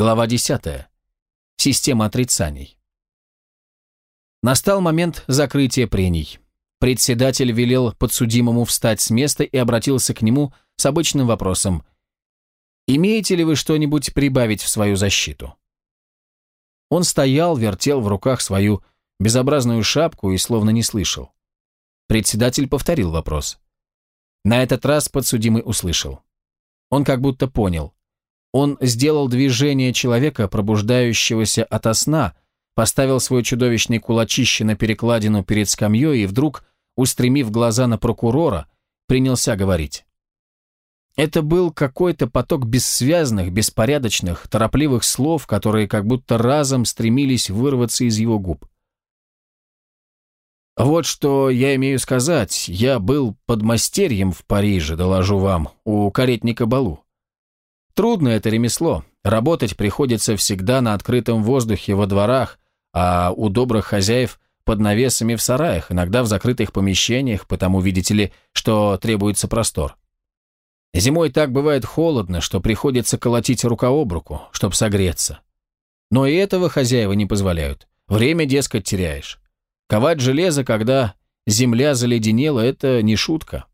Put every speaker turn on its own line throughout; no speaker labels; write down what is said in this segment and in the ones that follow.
Глава 10. Система отрицаний. Настал момент закрытия прений. Председатель велел подсудимому встать с места и обратился к нему с обычным вопросом. «Имеете ли вы что-нибудь прибавить в свою защиту?» Он стоял, вертел в руках свою безобразную шапку и словно не слышал. Председатель повторил вопрос. На этот раз подсудимый услышал. Он как будто понял. Он сделал движение человека, пробуждающегося ото сна, поставил свой чудовищный кулачище на перекладину перед скамьей и вдруг, устремив глаза на прокурора, принялся говорить. Это был какой-то поток бессвязных, беспорядочных, торопливых слов, которые как будто разом стремились вырваться из его губ. «Вот что я имею сказать. Я был подмастерьем в Париже, доложу вам, у каретника Балу. Трудно это ремесло. Работать приходится всегда на открытом воздухе во дворах, а у добрых хозяев под навесами в сараях, иногда в закрытых помещениях, потому, видите ли, что требуется простор. Зимой так бывает холодно, что приходится колотить рука об руку, чтобы согреться. Но и этого хозяева не позволяют. Время, дескать, теряешь. Ковать железо, когда земля заледенела, это не шутка.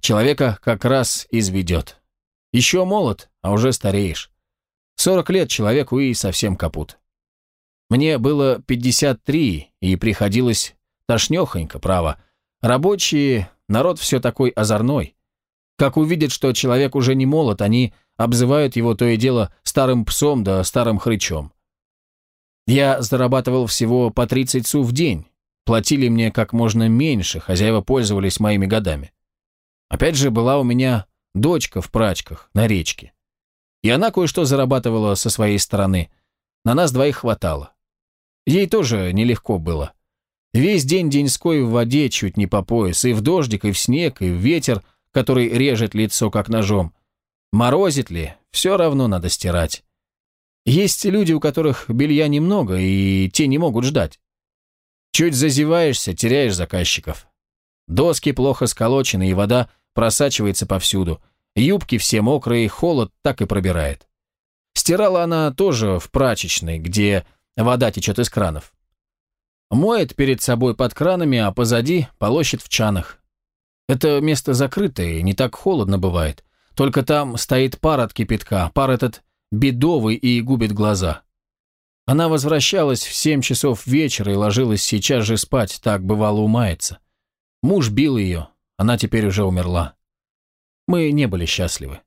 Человека как раз изведет. Еще молод, а уже стареешь. Сорок лет человеку и совсем капут. Мне было 53, и приходилось тошнехонько, право. Рабочие, народ все такой озорной. Как увидят, что человек уже не молод, они обзывают его то и дело старым псом да старым хрычом. Я зарабатывал всего по 30 су в день. Платили мне как можно меньше, хозяева пользовались моими годами. Опять же, была у меня дочка в прачках, на речке. И она кое-что зарабатывала со своей стороны. На нас двоих хватало. Ей тоже нелегко было. Весь день деньской в воде чуть не по пояс, и в дождик, и в снег, и в ветер, который режет лицо как ножом. Морозит ли, все равно надо стирать. Есть люди, у которых белья немного, и те не могут ждать. Чуть зазеваешься, теряешь заказчиков. Доски плохо сколочены, и вода просачивается повсюду. Юбки все мокрые, холод так и пробирает. Стирала она тоже в прачечной, где вода течет из кранов. Моет перед собой под кранами, а позади полощет в чанах. Это место закрытое, не так холодно бывает. Только там стоит пар от кипятка, пар этот бедовый и губит глаза. Она возвращалась в семь часов вечера и ложилась сейчас же спать, так бывало умается. Муж бил ее, она теперь уже умерла. Мы не были счастливы.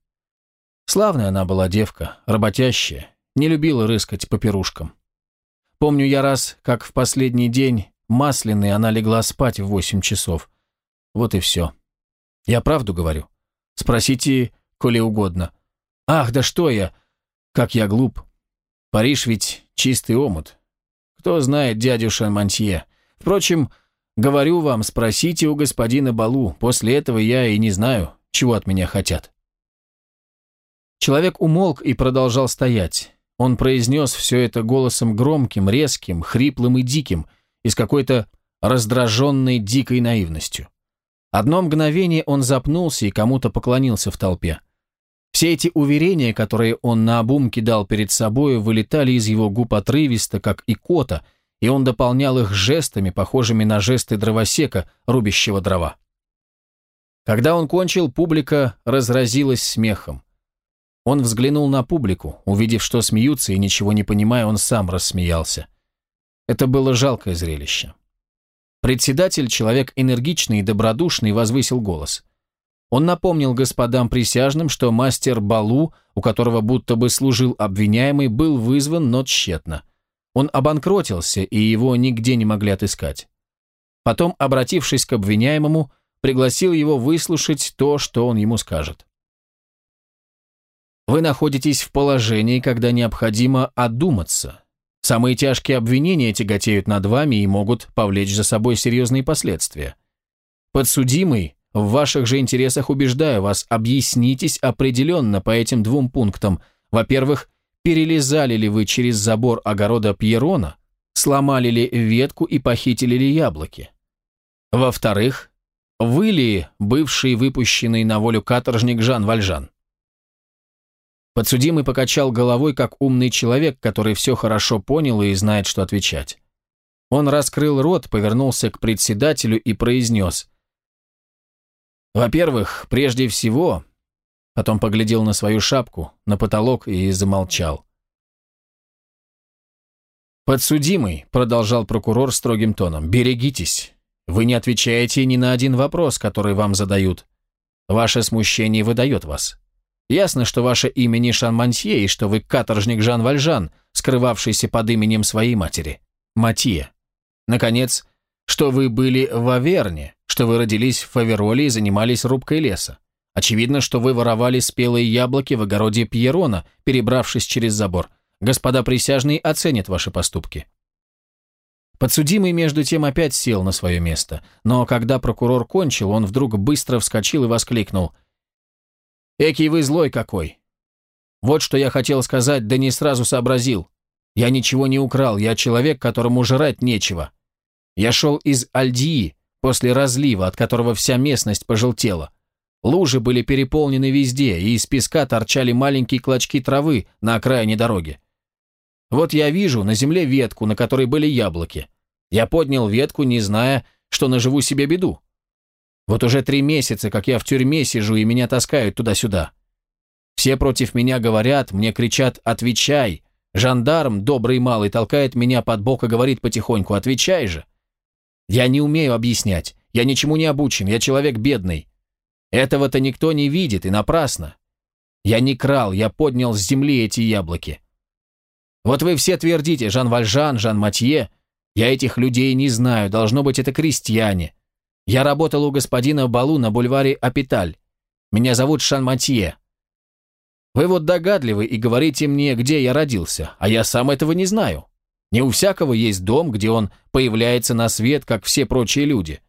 Славная она была девка, работящая, не любила рыскать по пирушкам. Помню я раз, как в последний день масляный она легла спать в восемь часов. Вот и все. Я правду говорю. Спросите, коли угодно. Ах, да что я? Как я глуп. Париж ведь чистый омут. Кто знает дядю Шанмантье. Впрочем, Говорю вам, спросите у господина Балу, после этого я и не знаю, чего от меня хотят. Человек умолк и продолжал стоять. Он произнес все это голосом громким, резким, хриплым и диким, и с какой-то раздраженной дикой наивностью. Одно мгновение он запнулся и кому-то поклонился в толпе. Все эти уверения, которые он наобум кидал перед собой, вылетали из его губ отрывисто, как икота – и он дополнял их жестами, похожими на жесты дровосека, рубящего дрова. Когда он кончил, публика разразилась смехом. Он взглянул на публику, увидев, что смеются, и ничего не понимая, он сам рассмеялся. Это было жалкое зрелище. Председатель, человек энергичный и добродушный, возвысил голос. Он напомнил господам присяжным, что мастер Балу, у которого будто бы служил обвиняемый, был вызван, но тщетно. Он обанкротился, и его нигде не могли отыскать. Потом, обратившись к обвиняемому, пригласил его выслушать то, что он ему скажет. Вы находитесь в положении, когда необходимо одуматься. Самые тяжкие обвинения тяготеют над вами и могут повлечь за собой серьезные последствия. Подсудимый, в ваших же интересах убеждаю вас, объяснитесь определенно по этим двум пунктам. Во-первых, перелезали ли вы через забор огорода Пьерона, сломали ли ветку и похитили ли яблоки. Во-вторых, вы ли бывший выпущенный на волю каторжник Жан Вальжан? Подсудимый покачал головой, как умный человек, который все хорошо понял и знает, что отвечать. Он раскрыл рот, повернулся к председателю и произнес. «Во-первых, прежде всего...» Потом поглядел на свою шапку, на потолок и замолчал. «Подсудимый», — продолжал прокурор строгим тоном, — «берегитесь. Вы не отвечаете ни на один вопрос, который вам задают. Ваше смущение выдает вас. Ясно, что ваше имя не Шан-Мансье и что вы каторжник Жан Вальжан, скрывавшийся под именем своей матери, Матье. Наконец, что вы были в Аверне, что вы родились в Фавероле и занимались рубкой леса. Очевидно, что вы воровали спелые яблоки в огороде Пьерона, перебравшись через забор. Господа присяжные оценят ваши поступки. Подсудимый, между тем, опять сел на свое место, но когда прокурор кончил, он вдруг быстро вскочил и воскликнул. «Экий вы злой какой! Вот что я хотел сказать, да не сразу сообразил. Я ничего не украл, я человек, которому жрать нечего. Я шел из Альдии после разлива, от которого вся местность пожелтела. Лужи были переполнены везде, и из песка торчали маленькие клочки травы на окраине дороги. Вот я вижу на земле ветку, на которой были яблоки. Я поднял ветку, не зная, что наживу себе беду. Вот уже три месяца, как я в тюрьме сижу, и меня таскают туда-сюда. Все против меня говорят, мне кричат «отвечай». Жандарм, добрый малый, толкает меня под бок и говорит потихоньку «отвечай же». Я не умею объяснять, я ничему не обучен, я человек бедный. Этого-то никто не видит, и напрасно. Я не крал, я поднял с земли эти яблоки. Вот вы все твердите, Жан Вальжан, Жан Матье. Я этих людей не знаю, должно быть, это крестьяне. Я работал у господина Балу на бульваре Апиталь. Меня зовут Шан Матье. Вы вот догадливы и говорите мне, где я родился, а я сам этого не знаю. Не у всякого есть дом, где он появляется на свет, как все прочие люди.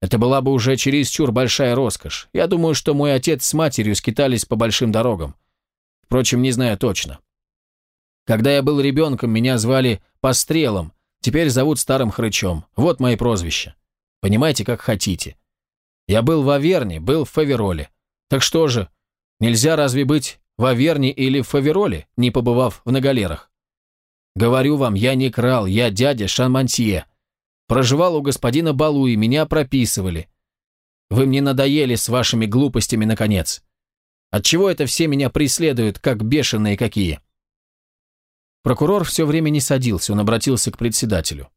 Это была бы уже чересчур большая роскошь. Я думаю, что мой отец с матерью скитались по большим дорогам. Впрочем, не знаю точно. Когда я был ребенком, меня звали Пострелом, теперь зовут Старым Хрычом. Вот мои прозвища. Понимаете, как хотите. Я был в Аверне, был в Фавероле. Так что же, нельзя разве быть в Аверне или в Фавероле, не побывав в Нагалерах? Говорю вам, я не крал, я дядя Шанмантье. Проживал у господина Балу и меня прописывали. Вы мне надоели с вашими глупостями, наконец. Отчего это все меня преследуют, как бешеные какие?» Прокурор все время не садился, он обратился к председателю.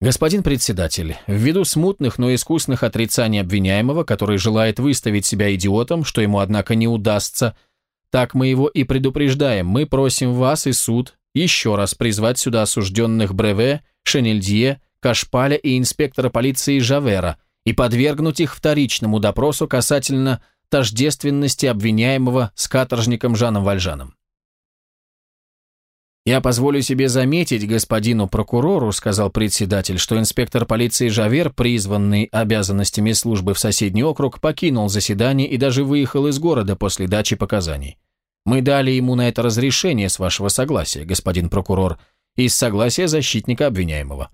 Господин председатель, ввиду смутных, но искусных отрицаний обвиняемого, который желает выставить себя идиотом, что ему, однако, не удастся, так мы его и предупреждаем, мы просим вас и суд еще раз призвать сюда осужденных Бреве, Шенельдье, Кашпаля и инспектора полиции Жавера и подвергнуть их вторичному допросу касательно тождественности обвиняемого с каторжником Жаном Вальжаном. «Я позволю себе заметить господину прокурору», сказал председатель, что инспектор полиции Жавер, призванный обязанностями службы в соседний округ, покинул заседание и даже выехал из города после дачи показаний. Мы дали ему на это разрешение с вашего согласия, господин прокурор, и с согласия защитника обвиняемого.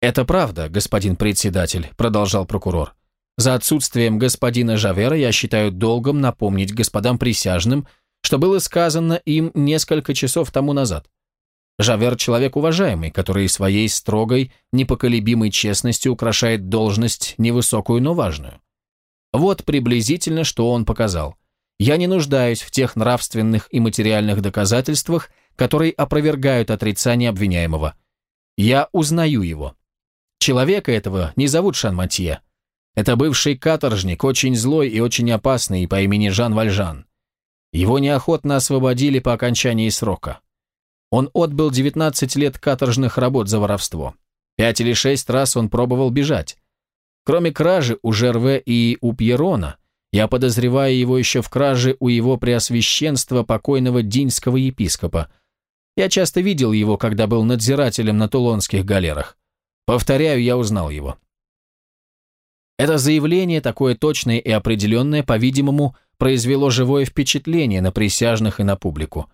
«Это правда, господин председатель», продолжал прокурор. «За отсутствием господина Жавера я считаю долгом напомнить господам присяжным, что было сказано им несколько часов тому назад. Жавер – человек уважаемый, который своей строгой, непоколебимой честностью украшает должность невысокую, но важную. Вот приблизительно, что он показал. Я не нуждаюсь в тех нравственных и материальных доказательствах, которые опровергают отрицание обвиняемого. Я узнаю его. Человека этого не зовут Шан Матье. Это бывший каторжник, очень злой и очень опасный по имени Жан Вальжан. Его неохотно освободили по окончании срока. Он отбыл 19 лет каторжных работ за воровство. Пять или шесть раз он пробовал бежать. Кроме кражи у Жерве и у Пьерона, я подозреваю его еще в краже у его преосвященства покойного динского епископа. Я часто видел его, когда был надзирателем на тулонских галерах. Повторяю, я узнал его. Это заявление, такое точное и определенное, по-видимому, произвело живое впечатление на присяжных и на публику.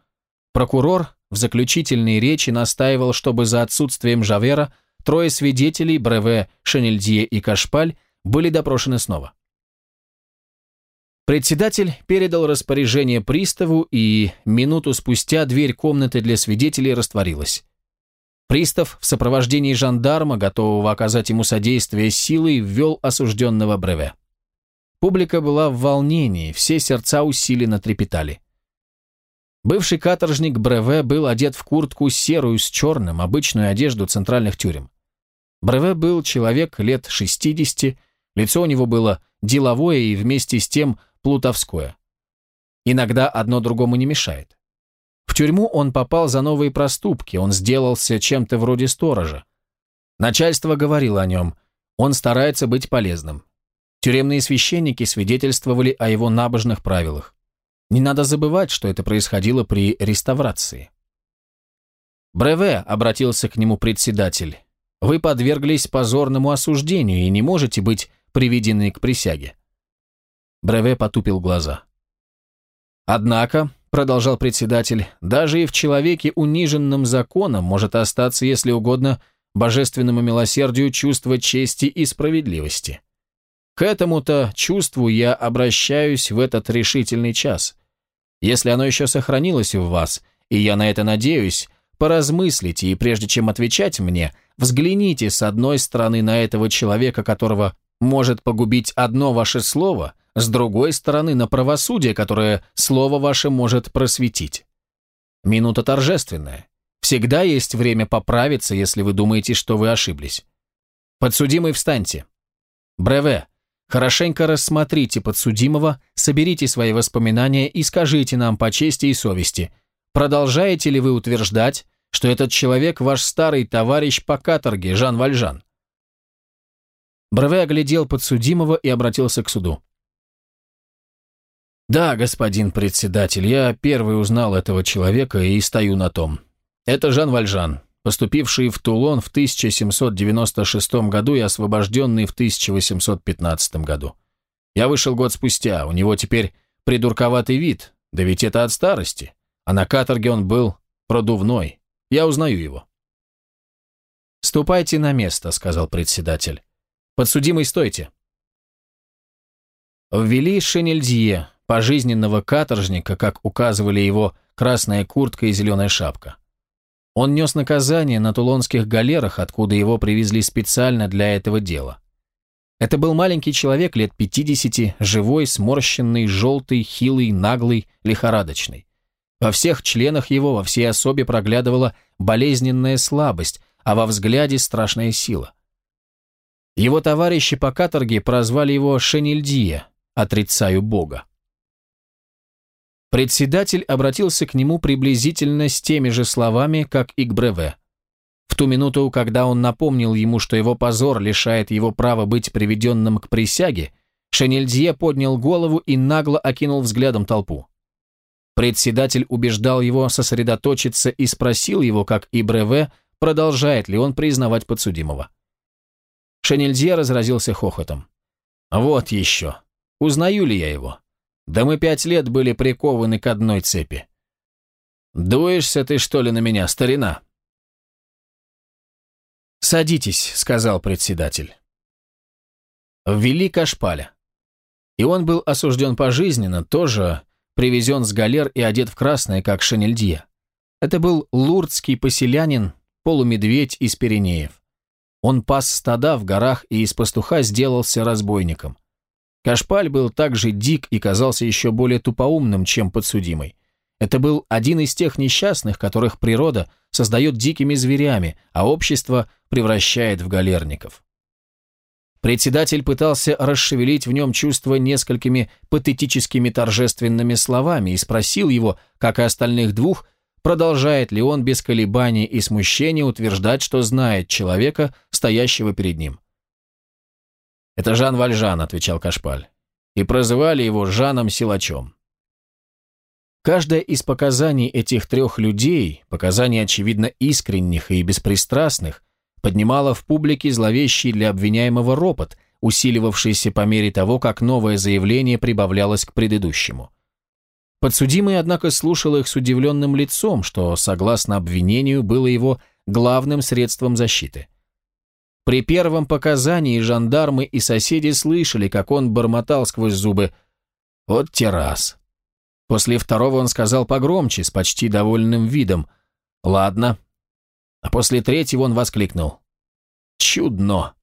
Прокурор в заключительной речи настаивал, чтобы за отсутствием Жавера трое свидетелей Бреве, Шенельдье и Кашпаль были допрошены снова. Председатель передал распоряжение приставу, и минуту спустя дверь комнаты для свидетелей растворилась. Пристав в сопровождении жандарма, готового оказать ему содействие силой, ввел осужденного Бреве. Публика была в волнении, все сердца усиленно трепетали. Бывший каторжник Бреве был одет в куртку серую с черным, обычную одежду центральных тюрем. Бреве был человек лет 60, лицо у него было деловое и вместе с тем плутовское. Иногда одно другому не мешает. В тюрьму он попал за новые проступки, он сделался чем-то вроде сторожа. Начальство говорило о нем, он старается быть полезным. Тюремные священники свидетельствовали о его набожных правилах. Не надо забывать, что это происходило при реставрации. «Бреве», — обратился к нему председатель, — «вы подверглись позорному осуждению и не можете быть приведены к присяге». Бреве потупил глаза. «Однако», — продолжал председатель, — «даже и в человеке, униженном законом, может остаться, если угодно, божественному милосердию чувство чести и справедливости. К этому-то чувству я обращаюсь в этот решительный час. Если оно еще сохранилось в вас, и я на это надеюсь, поразмыслите и прежде чем отвечать мне, взгляните с одной стороны на этого человека, которого может погубить одно ваше слово, с другой стороны на правосудие, которое слово ваше может просветить. Минута торжественная. Всегда есть время поправиться, если вы думаете, что вы ошиблись. Подсудимый, встаньте. Бреве, Хорошенько рассмотрите подсудимого, соберите свои воспоминания и скажите нам по чести и совести, продолжаете ли вы утверждать, что этот человек ваш старый товарищ по каторге, Жан Вальжан? Брове оглядел подсудимого и обратился к суду. «Да, господин председатель, я первый узнал этого человека и стою на том. Это Жан Вальжан, поступивший в Тулон в 1796 году и освобожденный в 1815 году. Я вышел год спустя, у него теперь придурковатый вид, да ведь это от старости, а на каторге он был продувной. Я узнаю его. «Ступайте на место», — сказал председатель. «Подсудимый, стойте». Ввели Шенельдье, пожизненного каторжника, как указывали его красная куртка и зеленая шапка. Он нес наказание на тулонских галерах, откуда его привезли специально для этого дела. Это был маленький человек лет 50, живой, сморщенный, желтый, хилый, наглый, лихорадочный. Во всех членах его, во всей особе проглядывала болезненная слабость, а во взгляде страшная сила. Его товарищи по каторге прозвали его Шенильдия, отрицаю Бога. Председатель обратился к нему приблизительно с теми же словами, как и к Бреве. В ту минуту, когда он напомнил ему, что его позор лишает его права быть приведенным к присяге, Шенельдье поднял голову и нагло окинул взглядом толпу. Председатель убеждал его сосредоточиться и спросил его, как и Бреве, продолжает ли он признавать подсудимого. Шенельдье разразился хохотом. «Вот еще. Узнаю ли я его? Да мы пять лет были прикованы к одной цепи. Дуешься ты, что ли, на меня, старина?» «Садитесь», — сказал председатель. Ввели Кашпаля. И он был осужден пожизненно, тоже привезен с галер и одет в красное, как Шанельдье. Это был лурдский поселянин, полумедведь из Пиренеев. Он пас стада в горах и из пастуха сделался разбойником. Кашпаль был также дик и казался еще более тупоумным, чем подсудимый. Это был один из тех несчастных, которых природа создает дикими зверями, а общество превращает в галерников. Председатель пытался расшевелить в нем чувство несколькими патетическими торжественными словами и спросил его, как и остальных двух, продолжает ли он без колебаний и смущения утверждать, что знает человека, стоящего перед ним. «Это Жан Вальжан», — отвечал Кашпаль. «И прозывали его Жаном-силачом». Каждое из показаний этих трех людей, показаний, очевидно, искренних и беспристрастных, поднимало в публике зловещий для обвиняемого ропот, усиливавшийся по мере того, как новое заявление прибавлялось к предыдущему. Подсудимый, однако, слушал их с удивленным лицом, что, согласно обвинению, было его главным средством защиты. При первом показании жандармы и соседи слышали, как он бормотал сквозь зубы Вот те раз. После второго он сказал погромче, с почти довольным видом. «Ладно». А после третьего он воскликнул. «Чудно!»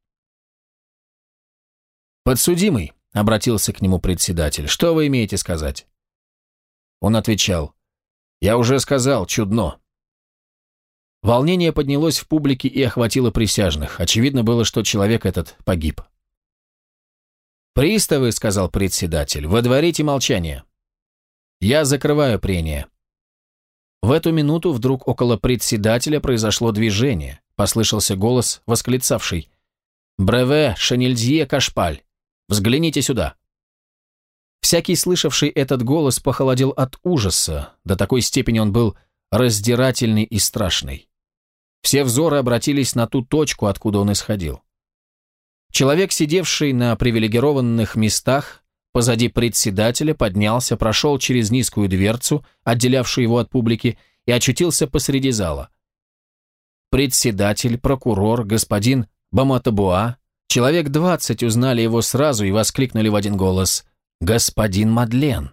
«Подсудимый», — обратился к нему председатель, — «что вы имеете сказать?» Он отвечал. «Я уже сказал, чудно». Волнение поднялось в публике и охватило присяжных. Очевидно было, что человек этот погиб. «Приставы», — сказал председатель, — «водворите молчание». «Я закрываю прение». В эту минуту вдруг около председателя произошло движение. Послышался голос, восклицавший «Бреве, Шанельдье, Кашпаль! Взгляните сюда!» Всякий, слышавший этот голос, похолодел от ужаса, до такой степени он был раздирательный и страшный. Все взоры обратились на ту точку, откуда он исходил. Человек, сидевший на привилегированных местах, позади председателя, поднялся, прошел через низкую дверцу, отделявшую его от публики, и очутился посреди зала. Председатель, прокурор, господин Баматабуа, человек двадцать узнали его сразу и воскликнули в один голос «Господин Мадлен».